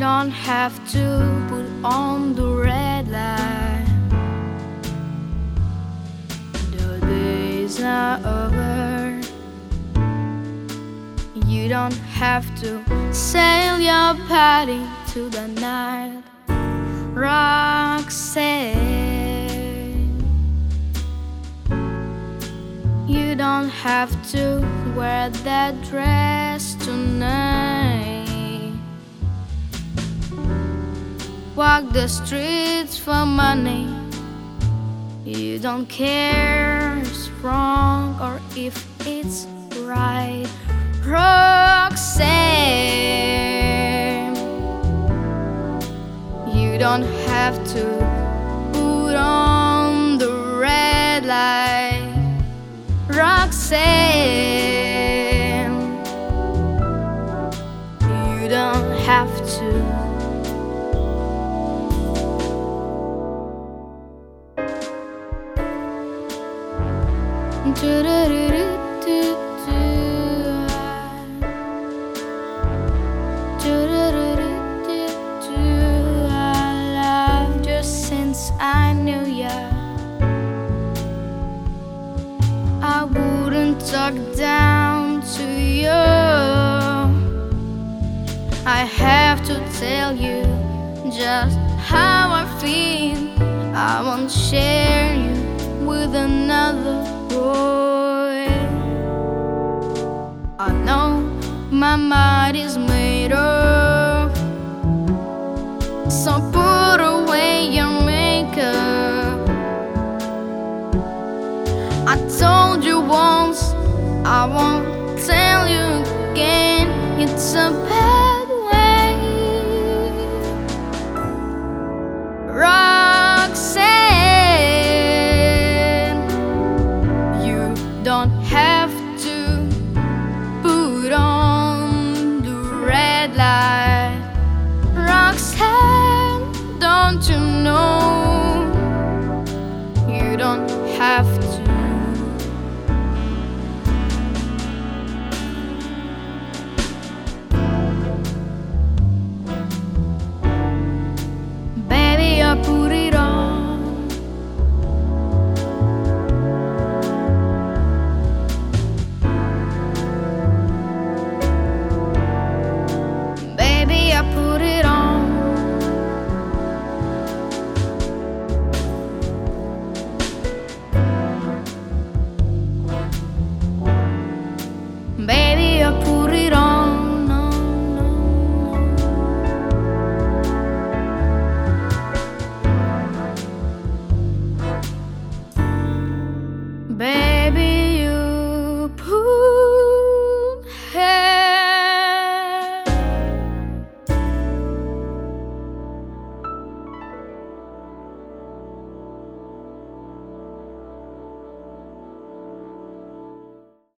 don't have to put on the red light. The days are over. You don't have to sail your party to the night. Roxanne, you don't have to wear that dress tonight. Walk the streets for money. You don't care if it's wrong or if it's right. Roxanne, you don't have to put on the red light. Roxanne, you don't have to. I knew ya. I wouldn't talk down to you. I have to tell you just how I feel. I won't share you with another boy. I know my mind is made up. So put away your makeup. I told you once, I won't tell you again. It's a don't have